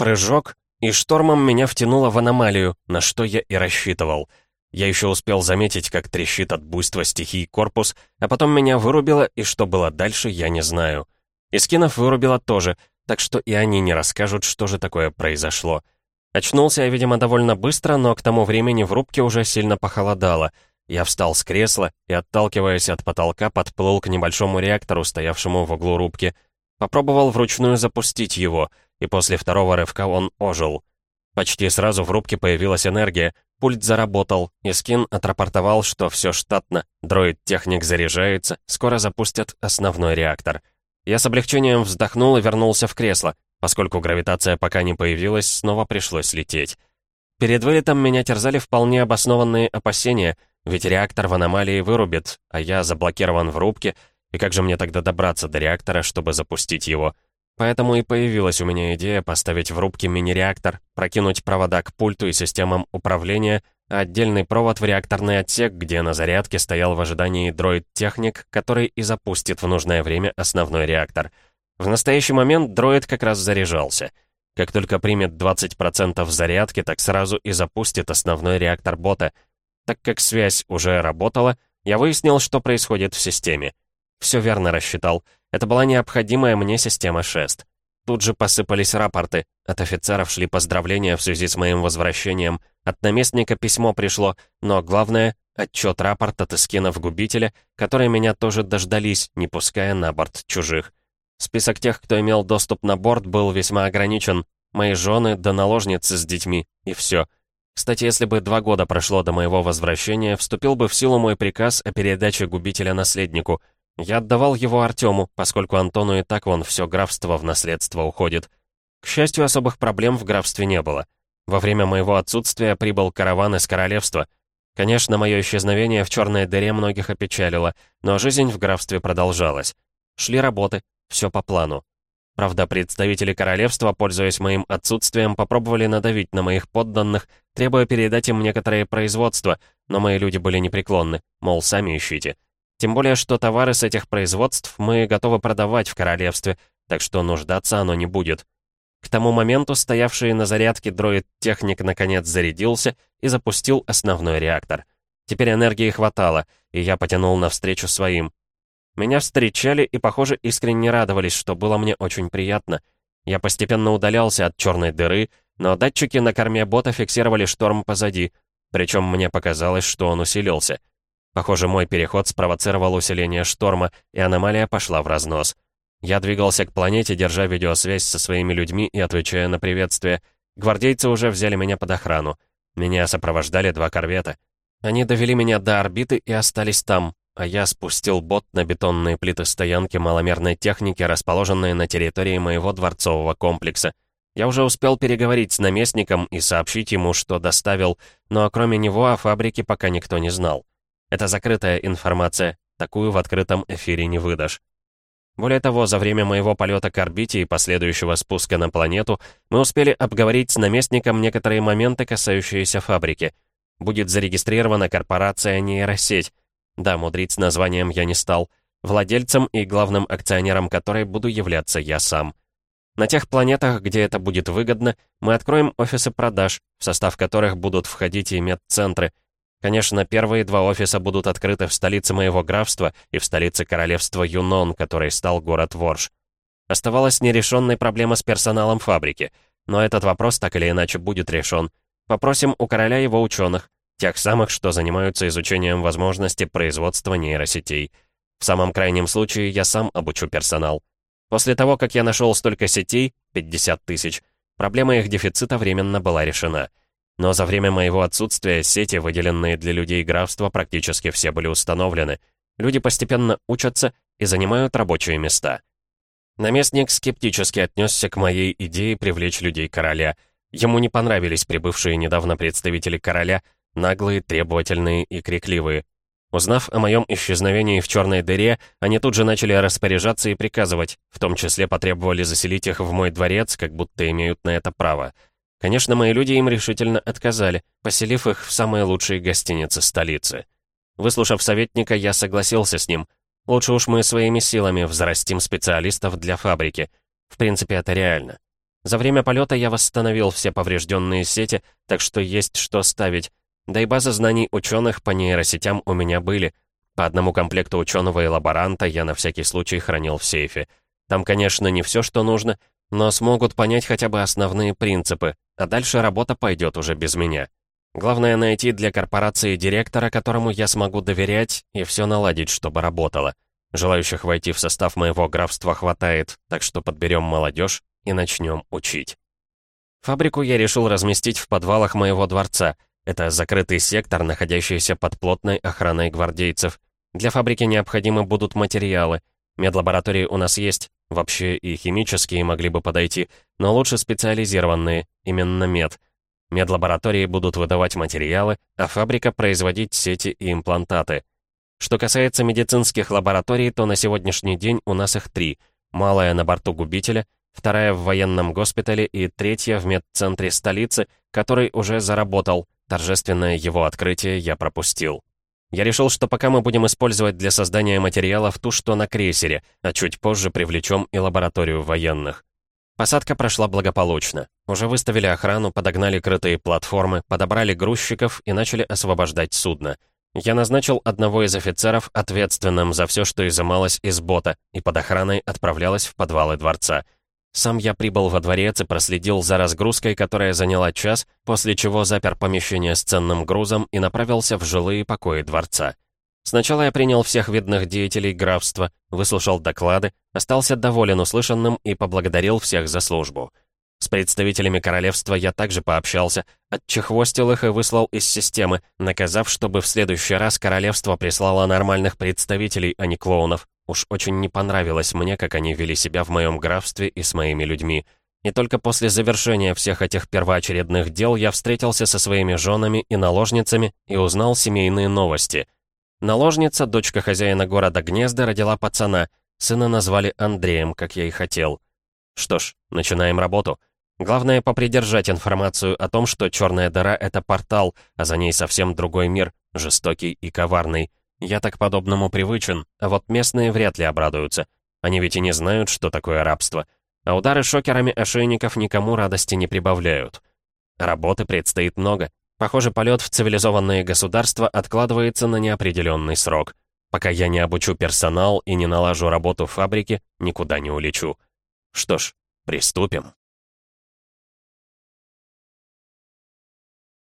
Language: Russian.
Прыжок, и штормом меня втянуло в аномалию, на что я и рассчитывал. Я еще успел заметить, как трещит от буйства стихий корпус, а потом меня вырубило, и что было дальше, я не знаю. Искинов вырубило тоже, так что и они не расскажут, что же такое произошло. Очнулся я, видимо, довольно быстро, но к тому времени в рубке уже сильно похолодало. Я встал с кресла и, отталкиваясь от потолка, подплыл к небольшому реактору, стоявшему в углу рубки. Попробовал вручную запустить его, и после второго рывка он ожил. Почти сразу в рубке появилась энергия, пульт заработал, и Скин отрапортовал, что все штатно, дроид-техник заряжается, скоро запустят основной реактор. Я с облегчением вздохнул и вернулся в кресло. Поскольку гравитация пока не появилась, снова пришлось лететь. Перед вылетом меня терзали вполне обоснованные опасения, ведь реактор в аномалии вырубит, а я заблокирован в рубке, и как же мне тогда добраться до реактора, чтобы запустить его? Поэтому и появилась у меня идея поставить в рубке мини-реактор, прокинуть провода к пульту и системам управления, а отдельный провод в реакторный отсек, где на зарядке стоял в ожидании дроид-техник, который и запустит в нужное время основной реактор — в настоящий момент дроид как раз заряжался. Как только примет 20% зарядки, так сразу и запустит основной реактор бота. Так как связь уже работала, я выяснил, что происходит в системе. Все верно рассчитал. Это была необходимая мне система ШЕСТ. Тут же посыпались рапорты. От офицеров шли поздравления в связи с моим возвращением. От наместника письмо пришло, но главное — отчет рапорт от эскинов губителя, которые меня тоже дождались, не пуская на борт чужих. Список тех, кто имел доступ на борт, был весьма ограничен. Мои жены да наложницы с детьми, и все. Кстати, если бы два года прошло до моего возвращения, вступил бы в силу мой приказ о передаче губителя наследнику. Я отдавал его Артему, поскольку Антону и так вон все графство в наследство уходит. К счастью, особых проблем в графстве не было. Во время моего отсутствия прибыл караван из королевства. Конечно, мое исчезновение в черной дыре многих опечалило, но жизнь в графстве продолжалась. Шли работы, все по плану. Правда, представители королевства, пользуясь моим отсутствием, попробовали надавить на моих подданных, требуя передать им некоторые производства, но мои люди были непреклонны, мол, сами ищите. Тем более, что товары с этих производств мы готовы продавать в королевстве, так что нуждаться оно не будет. К тому моменту стоявший на зарядке дроид-техник наконец зарядился и запустил основной реактор. Теперь энергии хватало, и я потянул навстречу своим. Меня встречали и, похоже, искренне радовались, что было мне очень приятно. Я постепенно удалялся от черной дыры, но датчики на корме бота фиксировали шторм позади, причем мне показалось, что он усилился. Похоже, мой переход спровоцировал усиление шторма, и аномалия пошла в разнос. Я двигался к планете, держа видеосвязь со своими людьми и отвечая на приветствие. Гвардейцы уже взяли меня под охрану. Меня сопровождали два корвета. Они довели меня до орбиты и остались там, а я спустил бот на бетонные плиты стоянки маломерной техники, расположенные на территории моего дворцового комплекса. Я уже успел переговорить с наместником и сообщить ему, что доставил, но кроме него о фабрике пока никто не знал. Это закрытая информация, такую в открытом эфире не выдашь. Более того, за время моего полета к орбите и последующего спуска на планету мы успели обговорить с наместником некоторые моменты, касающиеся фабрики. Будет зарегистрирована корпорация «Нейросеть», да, мудрить с названием я не стал. Владельцем и главным акционером которой буду являться я сам. На тех планетах, где это будет выгодно, мы откроем офисы продаж, в состав которых будут входить и медцентры. Конечно, первые два офиса будут открыты в столице моего графства и в столице королевства Юнон, который стал город Ворш. Оставалась нерешенной проблема с персоналом фабрики, но этот вопрос так или иначе будет решен. Попросим у короля его ученых. Тех самых, что занимаются изучением возможности производства нейросетей. В самом крайнем случае я сам обучу персонал. После того, как я нашел столько сетей, 50 тысяч, проблема их дефицита временно была решена. Но за время моего отсутствия сети, выделенные для людей графства, практически все были установлены. Люди постепенно учатся и занимают рабочие места. Наместник скептически отнесся к моей идее привлечь людей короля. Ему не понравились прибывшие недавно представители короля, Наглые, требовательные и крикливые. Узнав о моем исчезновении в черной дыре, они тут же начали распоряжаться и приказывать, в том числе потребовали заселить их в мой дворец, как будто имеют на это право. Конечно, мои люди им решительно отказали, поселив их в самые лучшие гостиницы столицы. Выслушав советника, я согласился с ним. Лучше уж мы своими силами взрастим специалистов для фабрики. В принципе, это реально. За время полета я восстановил все поврежденные сети, так что есть что ставить. Да и базы знаний ученых по нейросетям у меня были. По одному комплекту ученого и лаборанта я на всякий случай хранил в сейфе. Там, конечно, не все, что нужно, но смогут понять хотя бы основные принципы, а дальше работа пойдет уже без меня. Главное найти для корпорации директора, которому я смогу доверять, и все наладить, чтобы работало. Желающих войти в состав моего графства хватает, так что подберем молодежь и начнем учить. Фабрику я решил разместить в подвалах моего дворца. Это закрытый сектор, находящийся под плотной охраной гвардейцев. Для фабрики необходимы будут материалы. Медлаборатории у нас есть, вообще и химические могли бы подойти, но лучше специализированные, именно мед. Медлаборатории будут выдавать материалы, а фабрика производить сети и имплантаты. Что касается медицинских лабораторий, то на сегодняшний день у нас их три. Малая на борту губителя, вторая в военном госпитале и третья в медцентре столицы, который уже заработал. Торжественное его открытие я пропустил. Я решил, что пока мы будем использовать для создания материалов ту, что на крейсере, а чуть позже привлечем и лабораторию военных. Посадка прошла благополучно. Уже выставили охрану, подогнали крытые платформы, подобрали грузчиков и начали освобождать судно. Я назначил одного из офицеров ответственным за все, что изымалось из бота, и под охраной отправлялась в подвалы дворца. Сам я прибыл во дворец и проследил за разгрузкой, которая заняла час, после чего запер помещение с ценным грузом и направился в жилые покои дворца. Сначала я принял всех видных деятелей графства, выслушал доклады, остался доволен услышанным и поблагодарил всех за службу. С представителями королевства я также пообщался, отчехвостил их и выслал из системы, наказав, чтобы в следующий раз королевство прислало нормальных представителей, а не клоунов. Уж очень не понравилось мне, как они вели себя в моем графстве и с моими людьми. И только после завершения всех этих первоочередных дел я встретился со своими женами и наложницами и узнал семейные новости. Наложница, дочка хозяина города Гнезда, родила пацана. Сына назвали Андреем, как я и хотел. Что ж, начинаем работу. Главное попридержать информацию о том, что черная дыра — это портал, а за ней совсем другой мир, жестокий и коварный. Я так подобному привычен, а вот местные вряд ли обрадуются. Они ведь и не знают, что такое рабство. А удары шокерами ошейников никому радости не прибавляют. Работы предстоит много. Похоже, полет в цивилизованные государства откладывается на неопределенный срок. Пока я не обучу персонал и не налажу работу в фабрике, никуда не улечу. Что ж, приступим.